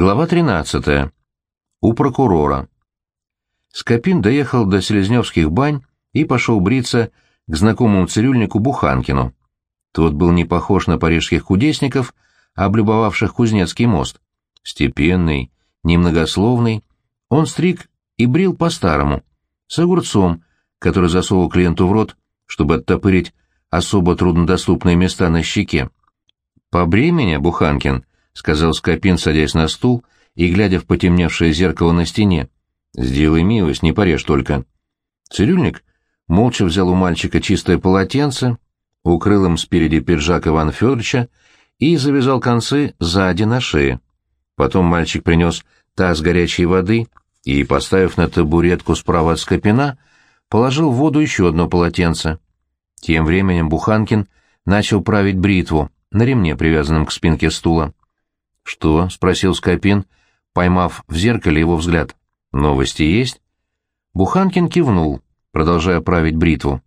Глава 13. У прокурора. Скопин доехал до Селезневских бань и пошел бриться к знакомому цирюльнику Буханкину. Тот был не похож на парижских кудесников, облюбовавших Кузнецкий мост. Степенный, немногословный, он стриг и брил по-старому, с огурцом, который засовывал клиенту в рот, чтобы оттопырить особо труднодоступные места на щеке. «Побрей меня, Буханкин», — сказал Скопин, садясь на стул и глядя в потемневшее зеркало на стене. «Сделай милость, не порежь только». Цирюльник молча взял у мальчика чистое полотенце, укрыл им спереди пиджак Ивана Федоровича и завязал концы сзади на шее. Потом мальчик принес таз горячей воды и, поставив на табуретку справа от Скопина, положил в воду еще одно полотенце. Тем временем Буханкин начал править бритву на ремне, привязанном к спинке стула. «Что?» — спросил Скопин, поймав в зеркале его взгляд. «Новости есть?» Буханкин кивнул, продолжая править бритву.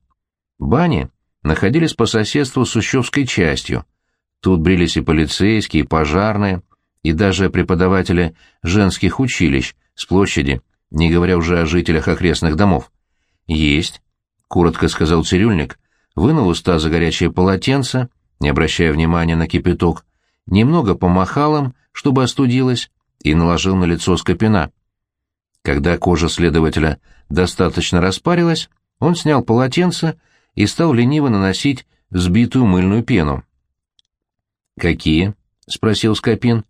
Бани находились по соседству с Ущевской частью. Тут брились и полицейские, и пожарные, и даже преподаватели женских училищ с площади, не говоря уже о жителях окрестных домов. «Есть», — коротко сказал цирюльник, вынул из таза горячее полотенце, не обращая внимания на кипяток, немного помахал им, чтобы остудилось, и наложил на лицо скопина. Когда кожа следователя достаточно распарилась, он снял полотенце и стал лениво наносить взбитую мыльную пену. «Какие?» — спросил Скопин.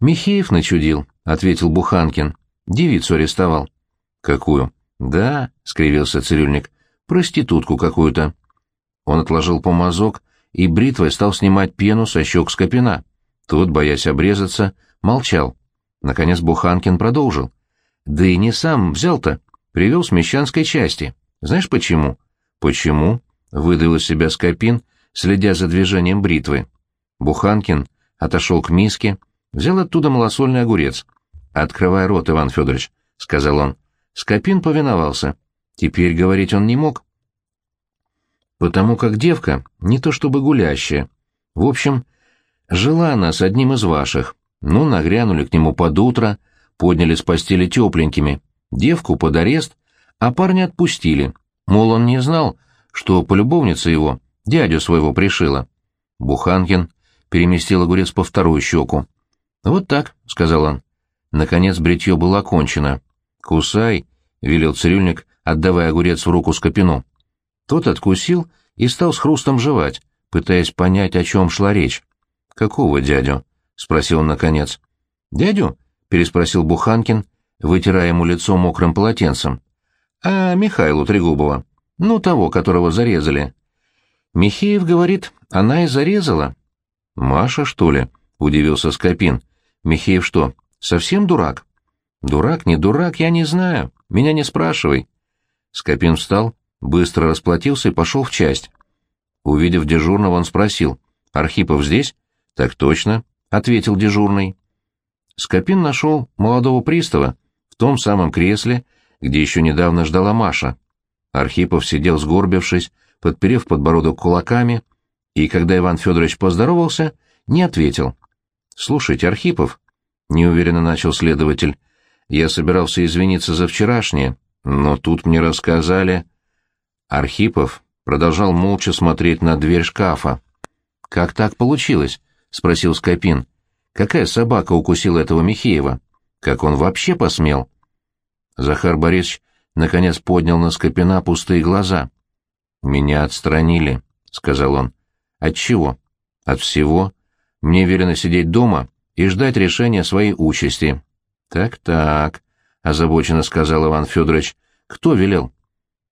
«Михеев начудил», — ответил Буханкин. «Девицу арестовал». «Какую?» «Да», — скривился цирюльник, — «проститутку какую-то». Он отложил помазок и бритвой стал снимать пену со щек Скопина. Тот, боясь обрезаться, молчал. Наконец Буханкин продолжил. «Да и не сам взял-то, привел с мещанской части. Знаешь почему?» «Почему?» — выдавил из себя Скопин, следя за движением бритвы. Буханкин отошел к миске, взял оттуда малосольный огурец. «Открывай рот, Иван Федорович», — сказал он. Скопин повиновался. Теперь говорить он не мог потому как девка не то чтобы гулящая. В общем, жила она с одним из ваших. Ну, нагрянули к нему под утро, подняли с постели тепленькими, девку под арест, а парня отпустили. Мол, он не знал, что полюбовница его дядю своего пришила. Буханкин переместил огурец по вторую щеку. «Вот так», — сказал он. Наконец бритье было окончено. «Кусай», — велел цирюльник, отдавая огурец в руку Скопину. Тот откусил и стал с хрустом жевать, пытаясь понять, о чем шла речь. «Какого дядю?» — спросил он наконец. «Дядю?» — переспросил Буханкин, вытирая ему лицо мокрым полотенцем. «А Михайлу Трегубова? Ну, того, которого зарезали». «Михеев говорит, она и зарезала». «Маша, что ли?» — удивился Скопин. «Михеев что, совсем дурак?» «Дурак, не дурак, я не знаю. Меня не спрашивай». Скопин встал быстро расплатился и пошел в часть. Увидев дежурного, он спросил, «Архипов здесь?» «Так точно», — ответил дежурный. Скопин нашел молодого пристава в том самом кресле, где еще недавно ждала Маша. Архипов сидел сгорбившись, подперев подбородок кулаками, и, когда Иван Федорович поздоровался, не ответил. «Слушайте, Архипов», — неуверенно начал следователь, — «я собирался извиниться за вчерашнее, но тут мне рассказали...» Архипов продолжал молча смотреть на дверь шкафа. «Как так получилось?» — спросил Скопин. «Какая собака укусила этого Михеева? Как он вообще посмел?» Захар Борисович наконец поднял на Скопина пустые глаза. «Меня отстранили», — сказал он. «От чего?» «От всего. Мне велено сидеть дома и ждать решения своей участи». «Так-так», — озабоченно сказал Иван Федорович. «Кто велел?»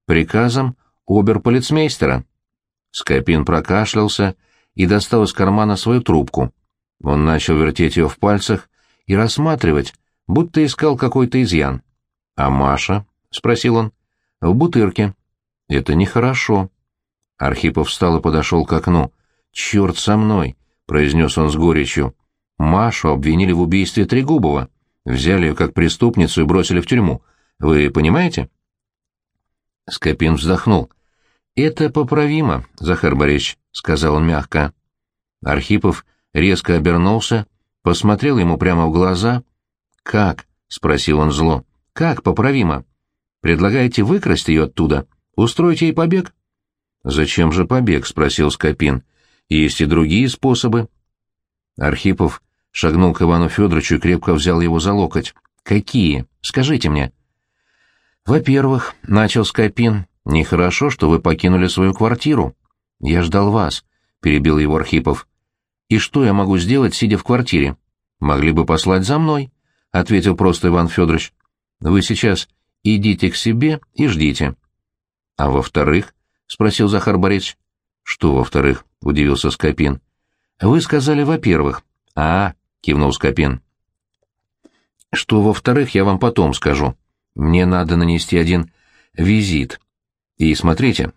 «Приказом оберполицмейстера. Скопин прокашлялся и достал из кармана свою трубку. Он начал вертеть ее в пальцах и рассматривать, будто искал какой-то изъян. «А Маша?» — спросил он. «В бутырке». «Это нехорошо». Архипов встал и подошел к окну. «Черт со мной!» — произнес он с горечью. «Машу обвинили в убийстве Трегубова. Взяли ее как преступницу и бросили в тюрьму. Вы понимаете?» Скопин вздохнул. «Это поправимо, Захар Борисович», — сказал он мягко. Архипов резко обернулся, посмотрел ему прямо в глаза «Как?» — спросил он зло. «Как поправимо? Предлагаете выкрасть ее оттуда? Устроить ей побег?» «Зачем же побег?» — спросил Скопин. «Есть и другие способы». Архипов шагнул к Ивану Федоровичу и крепко взял его за локоть. «Какие? Скажите мне». «Во-первых, — начал Скопин, — нехорошо, что вы покинули свою квартиру. Я ждал вас», — перебил его Архипов. «И что я могу сделать, сидя в квартире? Могли бы послать за мной», — ответил просто Иван Федорович. «Вы сейчас идите к себе и ждите». «А во-вторых?» — спросил Захар Борисович. «Что во-вторых?» — удивился Скопин. «Вы сказали «во-первых». «А, — кивнул Скопин. «Что, во-вторых, я вам потом скажу. Мне надо нанести один визит. И смотрите,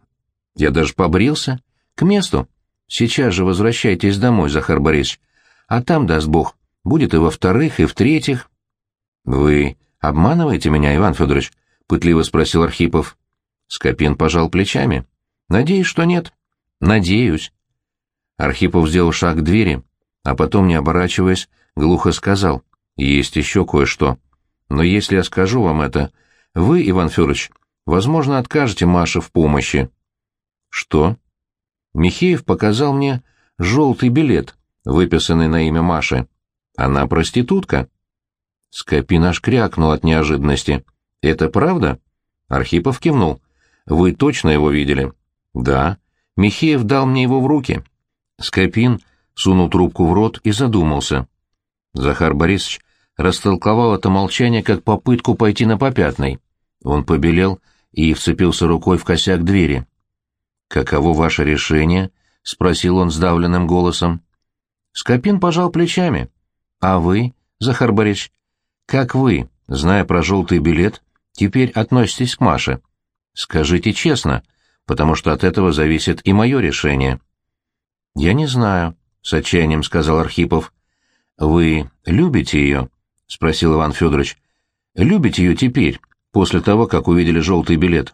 я даже побрился. К месту. Сейчас же возвращайтесь домой, Захар Борисович. А там, даст Бог, будет и во-вторых, и в-третьих». «Вы обманываете меня, Иван Федорович?» — пытливо спросил Архипов. Скопин пожал плечами. «Надеюсь, что нет». «Надеюсь». Архипов сделал шаг к двери, а потом, не оборачиваясь, глухо сказал, «Есть еще кое-что. Но если я скажу вам это, вы, Иван Федорович, возможно, откажете Маше в помощи». «Что?» Михеев показал мне желтый билет, выписанный на имя Маши. Она проститутка. Скопин аж крякнул от неожиданности. «Это правда?» Архипов кивнул. «Вы точно его видели?» «Да. Михеев дал мне его в руки». Скопин сунул трубку в рот и задумался. Захар Борисович растолковал это молчание как попытку пойти на попятный. Он побелел и вцепился рукой в косяк двери. «Каково ваше решение?» — спросил он сдавленным голосом. Скопин пожал плечами. «А вы, Захар Борисович, как вы, зная про желтый билет, теперь относитесь к Маше? Скажите честно, потому что от этого зависит и мое решение». «Я не знаю», — с отчаянием сказал Архипов. «Вы любите ее?» — спросил Иван Федорович. «Любите ее теперь, после того, как увидели желтый билет?»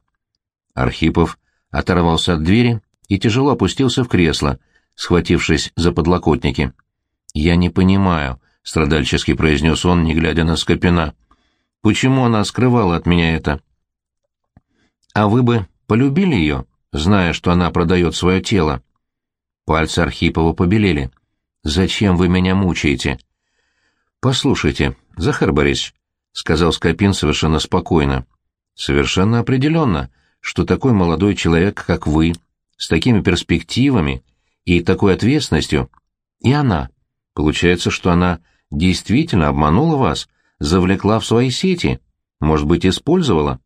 Архипов оторвался от двери и тяжело опустился в кресло, схватившись за подлокотники. «Я не понимаю», — страдальчески произнес он, не глядя на Скопина. «Почему она скрывала от меня это?» «А вы бы полюбили ее, зная, что она продает свое тело?» Пальцы Архипова побелели. «Зачем вы меня мучаете?» «Послушайте, Захар Борисович», — сказал Скопин совершенно спокойно, — «совершенно определенно, что такой молодой человек, как вы, с такими перспективами и такой ответственностью, и она, получается, что она действительно обманула вас, завлекла в свои сети, может быть, использовала?»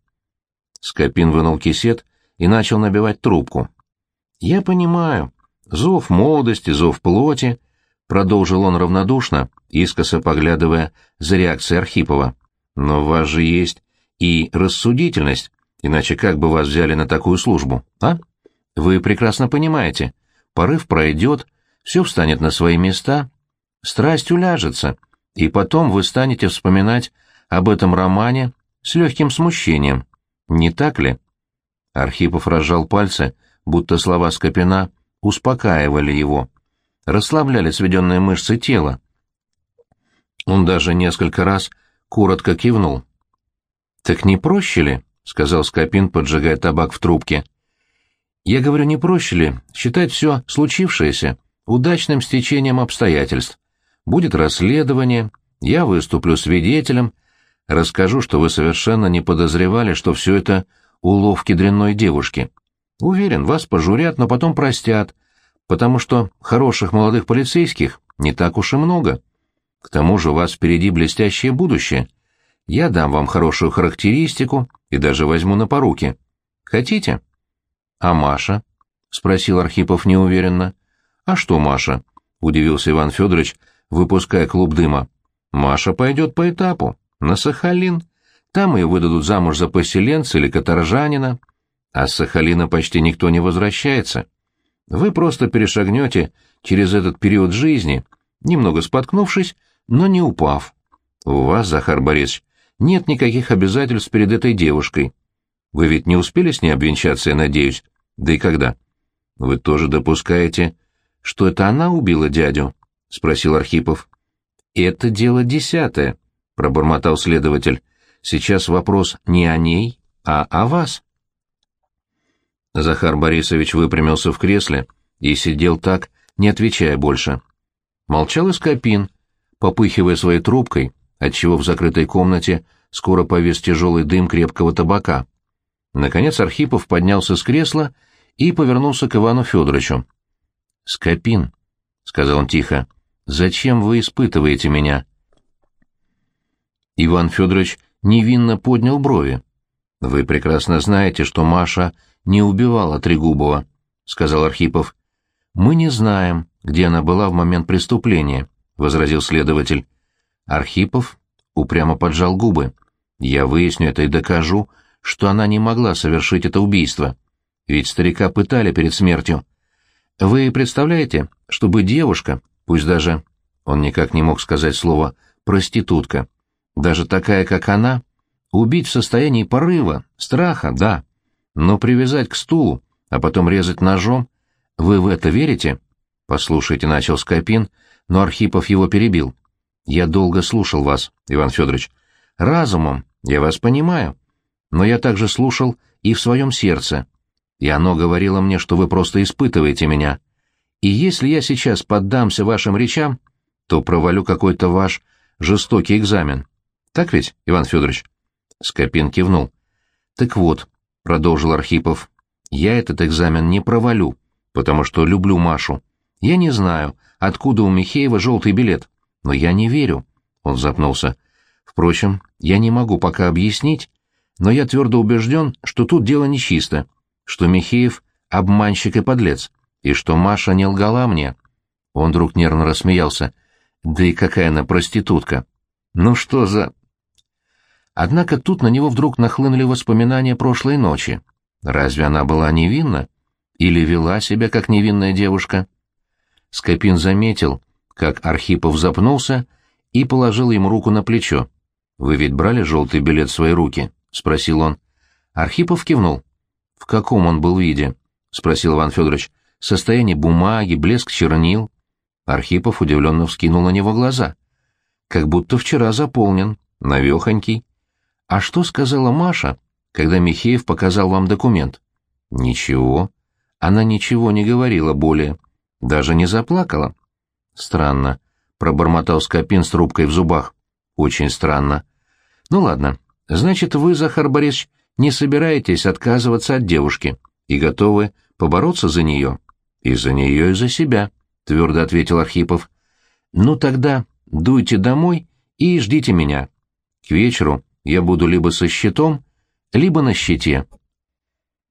Скопин вынул кисет и начал набивать трубку. «Я понимаю», Зов молодости, зов плоти, — продолжил он равнодушно, искоса поглядывая за реакцией Архипова. Но у вас же есть и рассудительность, иначе как бы вас взяли на такую службу, а? Вы прекрасно понимаете, порыв пройдет, все встанет на свои места, страсть уляжется, и потом вы станете вспоминать об этом романе с легким смущением. Не так ли? Архипов разжал пальцы, будто слова Скопина — успокаивали его, расслабляли сведенные мышцы тела. Он даже несколько раз коротко кивнул. «Так не проще ли?» — сказал Скопин, поджигая табак в трубке. «Я говорю, не проще ли считать все случившееся удачным стечением обстоятельств? Будет расследование, я выступлю свидетелем, расскажу, что вы совершенно не подозревали, что все это уловки дрянной девушки. Уверен, вас пожурят, но потом простят, потому что хороших молодых полицейских не так уж и много. К тому же у вас впереди блестящее будущее. Я дам вам хорошую характеристику и даже возьму на поруки. Хотите? — А Маша? — спросил Архипов неуверенно. — А что Маша? — удивился Иван Федорович, выпуская клуб дыма. — Маша пойдет по этапу, на Сахалин. Там ее выдадут замуж за поселенца или каторжанина, а с Сахалина почти никто не возвращается. Вы просто перешагнете через этот период жизни, немного споткнувшись, но не упав. У вас, Захар Борисович, нет никаких обязательств перед этой девушкой. Вы ведь не успели с ней обвенчаться, я надеюсь? Да и когда? Вы тоже допускаете, что это она убила дядю? — спросил Архипов. Это дело десятое. — пробормотал следователь. «Сейчас вопрос не о ней, а о вас». Захар Борисович выпрямился в кресле и сидел так, не отвечая больше. Молчал и Скопин, попыхивая своей трубкой, отчего в закрытой комнате скоро повис тяжелый дым крепкого табака. Наконец Архипов поднялся с кресла и повернулся к Ивану Федоровичу. «Скопин», — сказал он тихо, — «зачем вы испытываете меня?» Иван Федорович невинно поднял брови. «Вы прекрасно знаете, что Маша не убивала Трегубова», — сказал Архипов. «Мы не знаем, где она была в момент преступления», — возразил следователь. Архипов упрямо поджал губы. «Я выясню это и докажу, что она не могла совершить это убийство. Ведь старика пытали перед смертью. Вы представляете, чтобы девушка, пусть даже...» Он никак не мог сказать слово «проститутка», даже такая, как она, убить в состоянии порыва, страха, да, но привязать к стулу, а потом резать ножом, вы в это верите? Послушайте, начал Скопин, но Архипов его перебил. Я долго слушал вас, Иван Федорович. Разумом, я вас понимаю. Но я также слушал и в своем сердце. И оно говорило мне, что вы просто испытываете меня. И если я сейчас поддамся вашим речам, то провалю какой-то ваш жестокий экзамен. Так ведь, Иван Федорович? Скопин кивнул. Так вот, — продолжил Архипов, — я этот экзамен не провалю, потому что люблю Машу. Я не знаю, откуда у Михеева желтый билет, но я не верю. Он запнулся. Впрочем, я не могу пока объяснить, но я твердо убежден, что тут дело нечисто, что Михеев — обманщик и подлец, и что Маша не лгала мне. Он вдруг нервно рассмеялся. Да и какая она проститутка. Ну что за... Однако тут на него вдруг нахлынули воспоминания прошлой ночи. Разве она была невинна? Или вела себя как невинная девушка? Скопин заметил, как Архипов запнулся и положил ему руку на плечо. «Вы ведь брали желтый билет в свои руки?» — спросил он. Архипов кивнул. «В каком он был виде?» — спросил Иван Федорович. «Состояние бумаги, блеск чернил». Архипов удивленно вскинул на него глаза. «Как будто вчера заполнен, навехонький». «А что сказала Маша, когда Михеев показал вам документ?» «Ничего. Она ничего не говорила более. Даже не заплакала». «Странно», — пробормотал Скопин с трубкой в зубах. «Очень странно. Ну ладно. Значит, вы, Захар Борисович, не собираетесь отказываться от девушки и готовы побороться за нее?» «И за нее, и за себя», — твердо ответил Архипов. «Ну тогда дуйте домой и ждите меня. К вечеру я буду либо со щитом, либо на щите.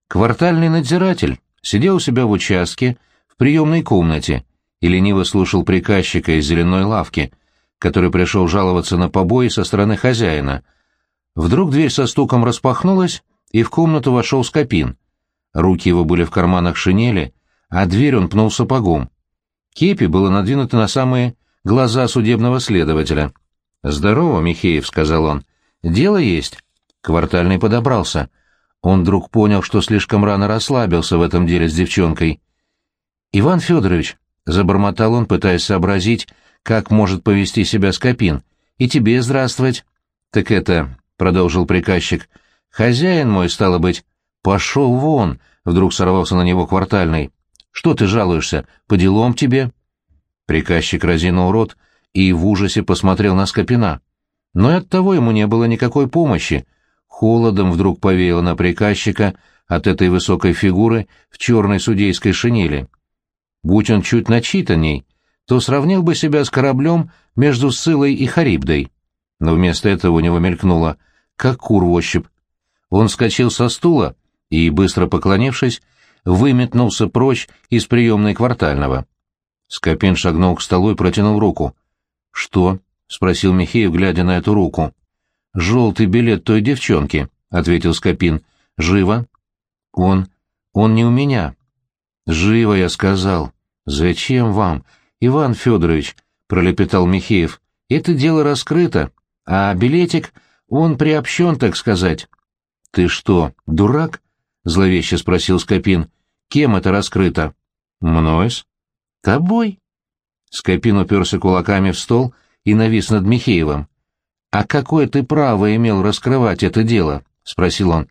Квартальный надзиратель сидел у себя в участке, в приемной комнате, и лениво слушал приказчика из зеленой лавки, который пришел жаловаться на побои со стороны хозяина. Вдруг дверь со стуком распахнулась, и в комнату вошел Скопин. Руки его были в карманах шинели, а дверь он пнул сапогом. Кепи было надвинуто на самые глаза судебного следователя. «Здорово, Михеев», — сказал он. Дело есть. Квартальный подобрался. Он вдруг понял, что слишком рано расслабился в этом деле с девчонкой. «Иван Федорович», — забормотал он, пытаясь сообразить, как может повести себя Скопин, — «и тебе здравствовать». «Так это», — продолжил приказчик, — «хозяин мой, стало быть, пошел вон», — вдруг сорвался на него квартальный. «Что ты жалуешься? По делам тебе?» Приказчик разинул рот и в ужасе посмотрел на Скопина. Но и оттого ему не было никакой помощи. Холодом вдруг повеяло на приказчика от этой высокой фигуры в черной судейской шинели. Будь он чуть начитанней, то сравнил бы себя с кораблем между Сылой и Харибдой. Но вместо этого у него мелькнуло, как кур в ощупь. Он вскочил со стула и, быстро поклонившись, выметнулся прочь из приемной квартального. Скопин шагнул к столу и протянул руку. «Что?» — спросил Михеев, глядя на эту руку. «Желтый билет той девчонки», — ответил Скопин. «Живо?» «Он... он не у меня». «Живо, я сказал». «Зачем вам, Иван Федорович?» — пролепетал Михеев. «Это дело раскрыто, а билетик, он приобщен, так сказать». «Ты что, дурак?» — зловеще спросил Скопин. «Кем это раскрыто?» «Мною-с». «Тобой?» Скопин уперся кулаками в стол и навис над Михеевым. «А какое ты право имел раскрывать это дело?» — спросил он.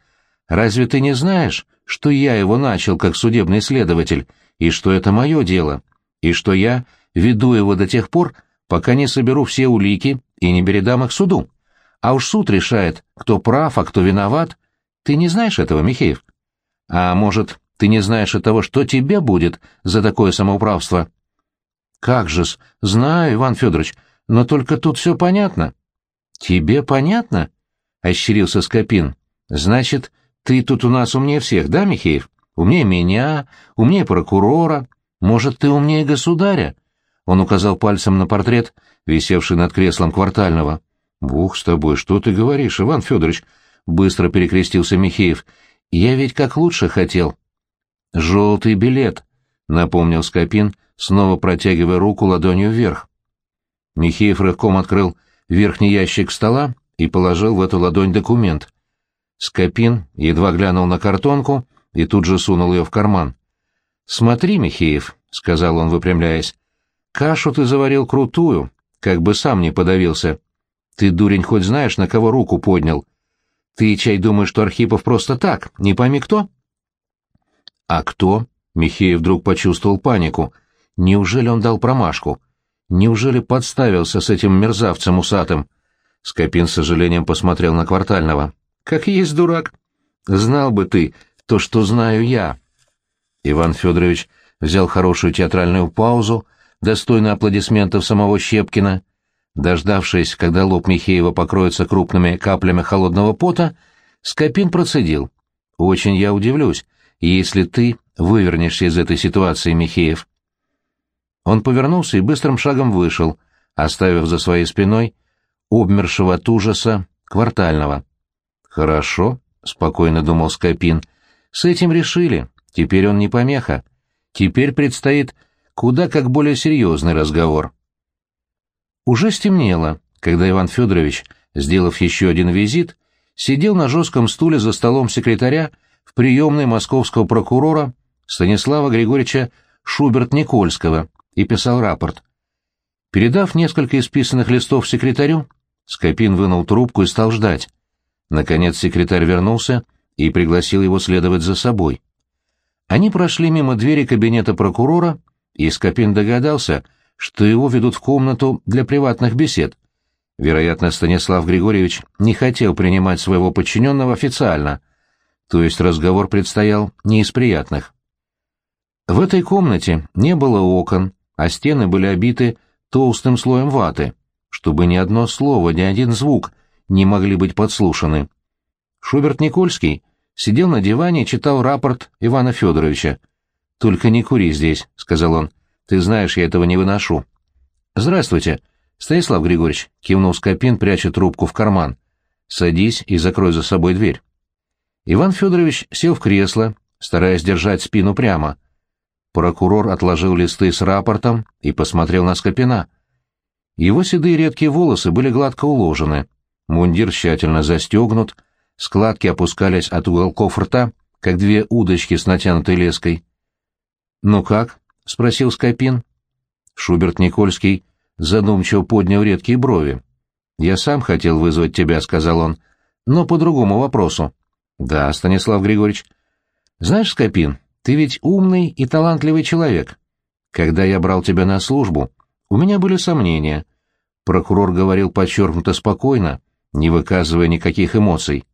«Разве ты не знаешь, что я его начал как судебный следователь, и что это мое дело, и что я веду его до тех пор, пока не соберу все улики и не передам их суду? А уж суд решает, кто прав, а кто виноват. Ты не знаешь этого, Михеев? А может, ты не знаешь и того, что тебе будет за такое самоуправство?» «Как же-с, знаю, Иван Федорович, но только тут все понятно». «Тебе понятно?» — ощерился Скопин. «Значит, ты тут у нас умнее всех, да, Михеев? Умнее меня, умнее прокурора. Может, ты умнее государя?» Он указал пальцем на портрет, висевший над креслом квартального. «Бог с тобой, что ты говоришь, Иван Федорович?» — быстро перекрестился Михеев. «Я ведь как лучше хотел». «Желтый билет», — напомнил Скопин, снова протягивая руку ладонью вверх. Михеев рывком открыл верхний ящик стола и положил в эту ладонь документ. Скопин едва глянул на картонку и тут же сунул ее в карман. «Смотри, Михеев», — сказал он, выпрямляясь, — «кашу ты заварил крутую, как бы сам не подавился. Ты, дурень, хоть знаешь, на кого руку поднял? Ты, чай, думаешь, что Архипов просто так, не пойми кто?» «А кто?» — Михеев вдруг почувствовал панику. «Неужели он дал промашку? Неужели подставился с этим мерзавцем усатым?» Скопин с сожалением посмотрел на Квартального. «Как есть дурак. Знал бы ты то, что знаю я». Иван Федорович взял хорошую театральную паузу, достойную аплодисментов самого Щепкина. Дождавшись, когда лоб Михеева покроется крупными каплями холодного пота, Скопин процедил. «Очень я удивлюсь, если ты вывернешься из этой ситуации, Михеев». Он повернулся и быстрым шагом вышел, оставив за своей спиной обмершего от ужаса квартального. «Хорошо», — спокойно думал Скопин, — «с этим решили, теперь он не помеха. Теперь предстоит куда как более серьезный разговор». Уже стемнело, когда Иван Федорович, сделав еще один визит, сидел на жестком стуле за столом секретаря в приемной московского прокурора Станислава Григорьевича Шуберт-Никольского и писал рапорт. Передав несколько исписанных листов секретарю, Скопин вынул трубку и стал ждать. Наконец секретарь вернулся и пригласил его следовать за собой. Они прошли мимо двери кабинета прокурора, и Скопин догадался, что его ведут в комнату для приватных бесед. Вероятно, Станислав Григорьевич не хотел принимать своего подчиненного официально, то есть разговор предстоял не из приятных. В этой комнате не было окон, а стены были обиты толстым слоем ваты, чтобы ни одно слово, ни один звук не могли быть подслушаны. Шуберт Никольский сидел на диване и читал рапорт Ивана Федоровича. «Только не кури здесь», — сказал он. «Ты знаешь, я этого не выношу». «Здравствуйте, Станислав Григорьевич», — кивнул Скопин, пряча трубку в карман. «Садись и закрой за собой дверь». Иван Федорович сел в кресло, стараясь держать спину прямо. Прокурор отложил листы с рапортом и посмотрел на Скопина. Его седые редкие волосы были гладко уложены, мундир тщательно застегнут, складки опускались от уголков рта, как две удочки с натянутой леской. «Ну как?» — спросил Скопин. Шуберт Никольский задумчиво поднял редкие брови. «Я сам хотел вызвать тебя», — сказал он, — «но по другому вопросу». «Да, Станислав Григорьевич». «Знаешь, Скопин, ты ведь умный и талантливый человек. Когда я брал тебя на службу, у меня были сомнения». Прокурор говорил подчеркнуто спокойно, не выказывая никаких эмоций.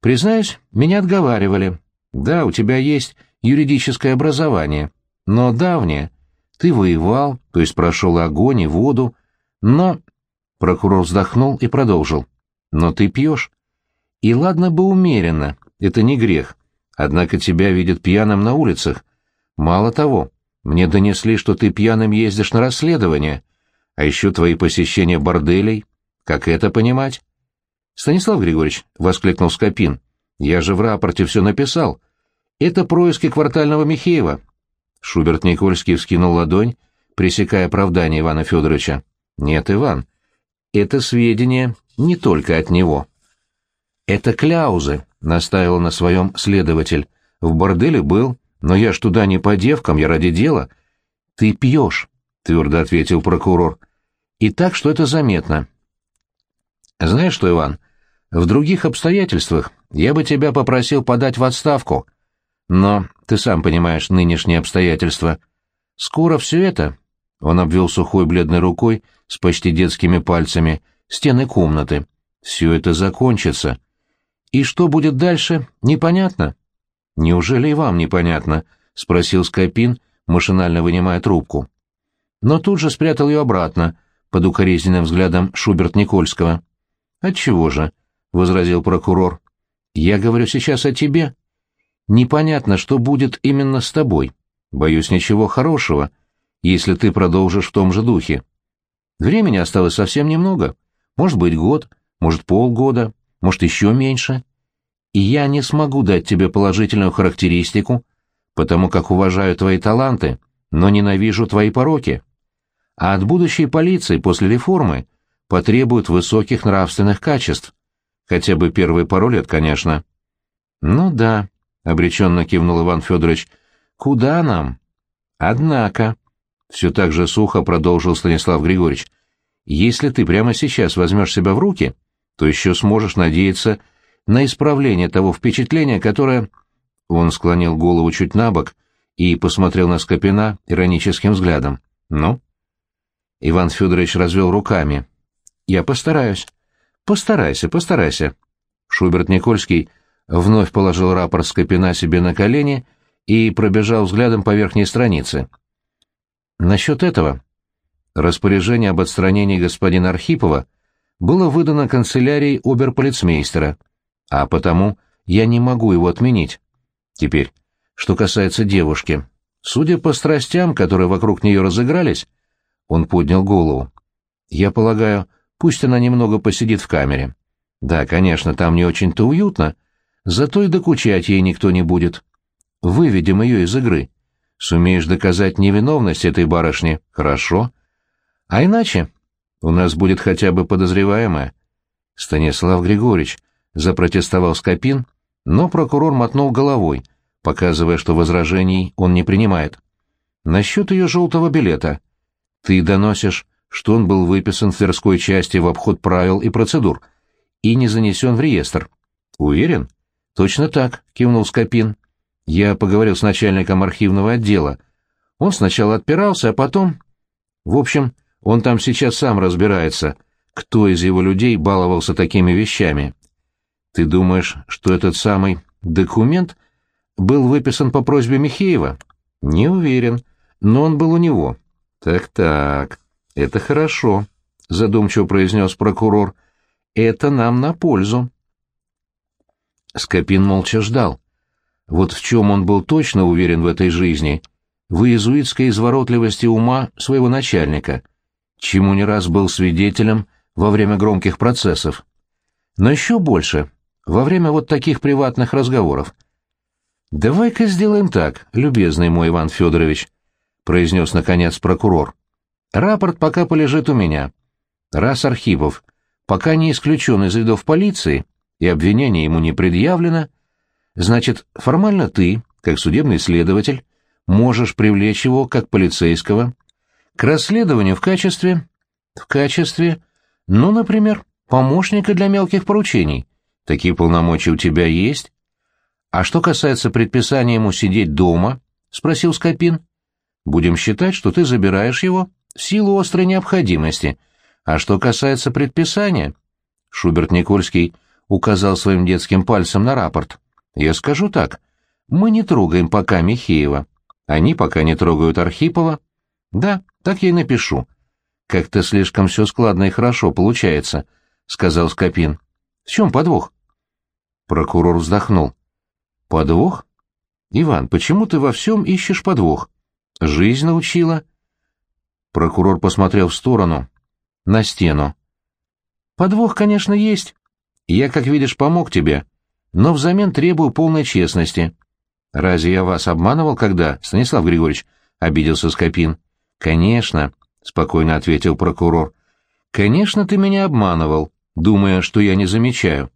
«Признаюсь, меня отговаривали. Да, у тебя есть юридическое образование, но давнее. Ты воевал, то есть прошел огонь и воду, но...» Прокурор вздохнул и продолжил. «Но ты пьешь. И ладно бы умеренно, это не грех. Однако тебя видят пьяным на улицах. Мало того, мне донесли, что ты пьяным ездишь на расследование. А еще твои посещения борделей. Как это понимать? Станислав Григорьевич, — воскликнул Скопин, — я же в рапорте все написал. Это происки квартального Михеева. Шуберт Никольский вскинул ладонь, пресекая оправдание Ивана Федоровича. Нет, Иван, это сведения не только от него. «Это кляузы», — настаивал на своем следователь. «В борделе был, но я ж туда не по девкам, я ради дела». «Ты пьешь», — твердо ответил прокурор. «И так, что это заметно». Знаешь что, Иван, в других обстоятельствах я бы тебя попросил подать в отставку. Но, ты сам понимаешь, нынешние обстоятельства. Скоро все это...» Он обвел сухой бледной рукой с почти детскими пальцами стены комнаты. «Все это закончится. И что будет дальше, непонятно». «Неужели и вам непонятно?» — спросил Скопин, машинально вынимая трубку. Но тут же спрятал ее обратно, под укоризненным взглядом Шуберт Никольского. «Отчего же?» — возразил прокурор. «Я говорю сейчас о тебе. Непонятно, что будет именно с тобой. Боюсь, ничего хорошего, если ты продолжишь в том же духе. Времени осталось совсем немного. Может быть, год, может, полгода, может, еще меньше. И я не смогу дать тебе положительную характеристику, потому как уважаю твои таланты, но ненавижу твои пороки. А от будущей полиции после реформы потребуют высоких нравственных качеств. Хотя бы первые пару лет, конечно. Ну да, — обреченно кивнул Иван Федорович, — куда нам? Однако, — все так же сухо продолжил Станислав Григорьевич, — если ты прямо сейчас возьмешь себя в руки, то еще сможешь надеяться на исправление того впечатления, которое... Он склонил голову чуть на бок и посмотрел на Скопина ироническим взглядом. «Ну?» Иван Федорович развел руками. «Я постараюсь». «Постарайся, постарайся». Шуберт Никольский вновь положил рапорт Скопина себе на колени и пробежал взглядом по верхней странице. Насчет этого. Распоряжение об отстранении господина Архипова было выдано канцелярией оберполицмейстера, а потому я не могу его отменить. Теперь, что касается девушки. Судя по страстям, которые вокруг нее разыгрались, он поднял голову. Я полагаю, Пусть она немного посидит в камере. Да, конечно, там не очень-то уютно, зато и докучать ей никто не будет. Выведем ее из игры. Сумеешь доказать невиновность этой барышни — хорошо. А иначе у нас будет хотя бы подозреваемая. Станислав Григорьевич, — запротестовал Скопин, но прокурор мотнул головой, показывая, что возражений он не принимает. Насчет ее желтого билета. Ты доносишь что он был выписан в Тверской части в обход правил и процедур и не занесен в реестр. Уверен? Точно так, кивнул Скопин. Я поговорил с начальником архивного отдела. Он сначала отпирался, а потом... В общем, он там сейчас сам разбирается, кто из его людей баловался такими вещами. Ты думаешь, что этот самый документ был выписан по просьбе Михеева? Не уверен, но он был у него. Так-так. «Это хорошо», — задумчиво произнес прокурор. «Это нам на пользу». Скопин молча ждал. Вот в чем он был точно уверен в этой жизни — в иезуитской изворотливости ума своего начальника, чему не раз был свидетелем во время громких процессов. Но еще больше — во время вот таких приватных разговоров. «Давай-ка сделаем так, любезный мой Иван Федорович», — произнес, наконец, прокурор. Рапорт пока полежит у меня. Раз Архипов пока не исключен из рядов полиции и обвинение ему не предъявлено, значит, формально ты, как судебный следователь, можешь привлечь его как полицейского к расследованию в качестве... в качестве, ну, например, помощника для мелких поручений. Такие полномочия у тебя есть? А что касается предписания ему сидеть дома, — спросил Скопин, — будем считать, что ты забираешь его в силу острой необходимости. А что касается предписания, Шуберт Никольский указал своим детским пальцем на рапорт. Я скажу так, мы не трогаем пока Михеева. Они пока не трогают Архипова. Да, так я и напишу. Как-то слишком все складно и хорошо получается, — сказал Скопин. В чем подвох? Прокурор вздохнул. Подвох? Иван, почему ты во всем ищешь подвох? Жизнь научила. — Прокурор посмотрел в сторону, на стену. «Подвох, конечно, есть. Я, как видишь, помог тебе, но взамен требую полной честности. Разве я вас обманывал когда, Станислав Григорьевич?» — обиделся Скопин. «Конечно», — спокойно ответил прокурор. «Конечно, ты меня обманывал, думая, что я не замечаю.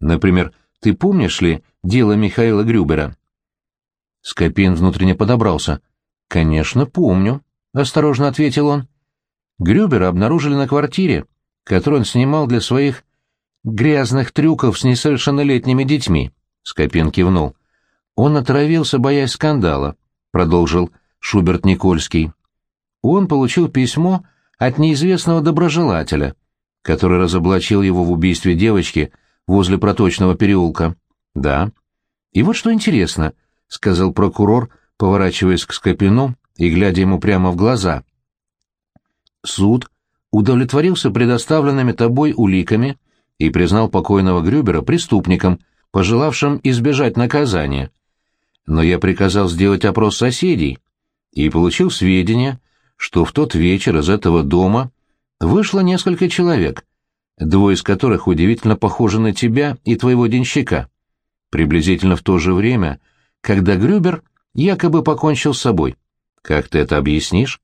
Например, ты помнишь ли дело Михаила Грюбера?» Скопин внутренне подобрался. «Конечно, помню», — осторожно ответил он. Грюбера обнаружили на квартире, которую он снимал для своих грязных трюков с несовершеннолетними детьми. Скопин кивнул. Он отравился, боясь скандала, продолжил Шуберт Никольский. Он получил письмо от неизвестного доброжелателя, который разоблачил его в убийстве девочки возле проточного переулка. Да. И вот что интересно, сказал прокурор, поворачиваясь к Скопину и глядя ему прямо в глаза. Суд удовлетворился предоставленными тобой уликами и признал покойного Грюбера преступником, пожелавшим избежать наказания. Но я приказал сделать опрос соседей и получил сведения, что в тот вечер из этого дома вышло несколько человек, двое из которых удивительно похожи на тебя и твоего денщика. Приблизительно в то же время, когда Грюбер якобы покончил с собой. Как ты это объяснишь?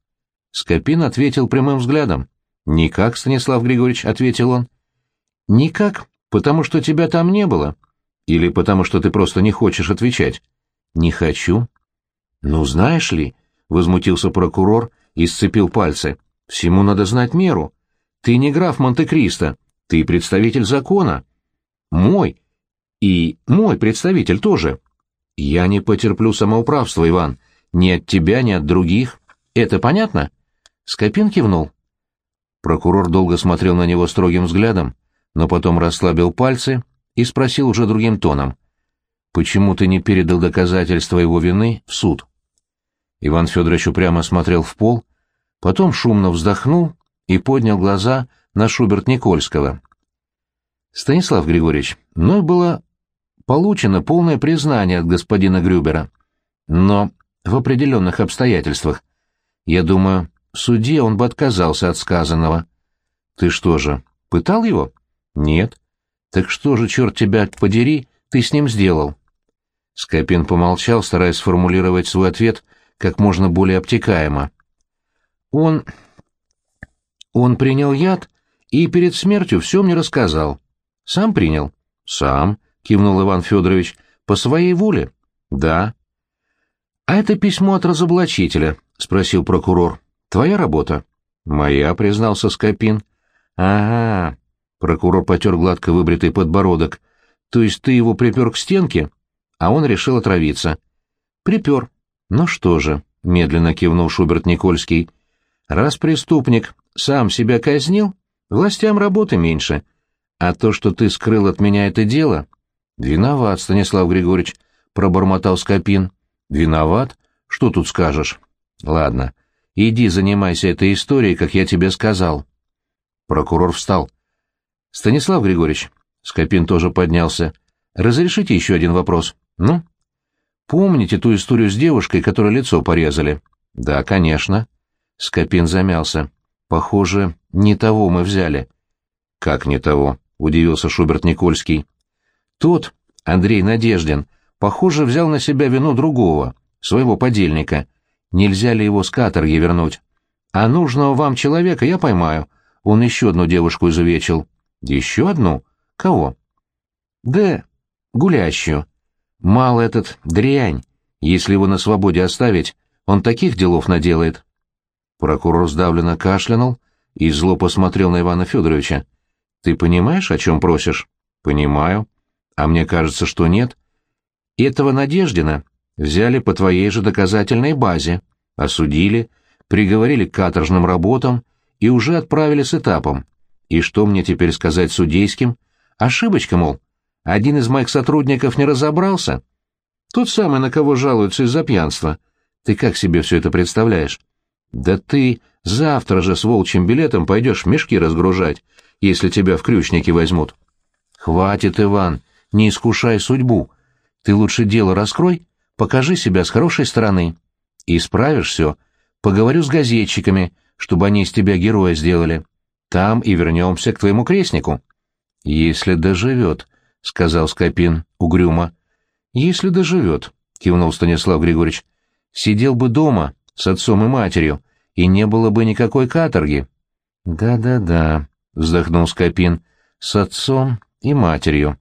Скопин ответил прямым взглядом. «Никак, Станислав Григорьевич», — ответил он. «Никак, потому что тебя там не было. Или потому что ты просто не хочешь отвечать?» «Не хочу». «Ну, знаешь ли», — возмутился прокурор и сцепил пальцы, — «всему надо знать меру. Ты не граф Монте-Кристо, ты представитель закона. Мой. И мой представитель тоже. Я не потерплю самоуправства, Иван, ни от тебя, ни от других. Это понятно?» Скопин кивнул. Прокурор долго смотрел на него строгим взглядом, но потом расслабил пальцы и спросил уже другим тоном. «Почему ты не передал доказательства его вины в суд?» Иван Федорович упрямо смотрел в пол, потом шумно вздохнул и поднял глаза на Шуберт Никольского. «Станислав Григорьевич, мной было получено полное признание от господина Грюбера, но в определенных обстоятельствах. Я думаю, в суде он бы отказался от сказанного. Ты что же, пытал его? Нет. Так что же, черт тебя подери, ты с ним сделал? Скопин помолчал, стараясь сформулировать свой ответ как можно более обтекаемо. Он... Он принял яд и перед смертью все мне рассказал. Сам принял? Сам, кивнул Иван Федорович. По своей воле? Да. А это письмо от разоблачителя, спросил прокурор. Твоя работа? Моя, признался Скопин. Ага. Прокурор потер гладко выбритый подбородок. То есть ты его припер к стенке, а он решил отравиться. Припер. Ну что же, медленно кивнул Шуберт Никольский. Раз преступник сам себя казнил, властям работы меньше. А то, что ты скрыл от меня это дело... Виноват, Станислав Григорьевич, пробормотал Скопин. Виноват? Что тут скажешь? Ладно. Иди занимайся этой историей, как я тебе сказал. Прокурор встал. Станислав Григорьевич, Скопин тоже поднялся. Разрешите еще один вопрос? Ну? Помните ту историю с девушкой, которой лицо порезали? Да, конечно. Скопин замялся. Похоже, не того мы взяли. Как не того? Удивился Шуберт Никольский. Тот, Андрей Надеждин, похоже, взял на себя вину другого, своего подельника. Нельзя ли его с каторги вернуть? А нужного вам человека я поймаю. Он еще одну девушку изувечил. Еще одну? Кого? Да, гулящую. Мало этот дрянь. Если его на свободе оставить, он таких делов наделает. Прокурор сдавленно кашлянул и зло посмотрел на Ивана Федоровича. Ты понимаешь, о чем просишь? Понимаю. А мне кажется, что нет. Этого Надеждина Взяли по твоей же доказательной базе, осудили, приговорили к каторжным работам и уже отправили с этапом. И что мне теперь сказать судейским? Ошибочка, мол. Один из моих сотрудников не разобрался. Тот самый, на кого жалуются из-за пьянства. Ты как себе все это представляешь? Да ты завтра же с волчьим билетом пойдешь мешки разгружать, если тебя в крючники возьмут. Хватит, Иван, не искушай судьбу. Ты лучше дело раскрой, покажи себя с хорошей стороны. И справишь все, поговорю с газетчиками, чтобы они из тебя героя сделали. Там и вернемся к твоему крестнику. — Если доживет, — сказал Скопин угрюмо. — Если доживет, — кивнул Станислав Григорьевич. — Сидел бы дома с отцом и матерью, и не было бы никакой каторги. «Да, — Да-да-да, — вздохнул Скопин, — с отцом и матерью.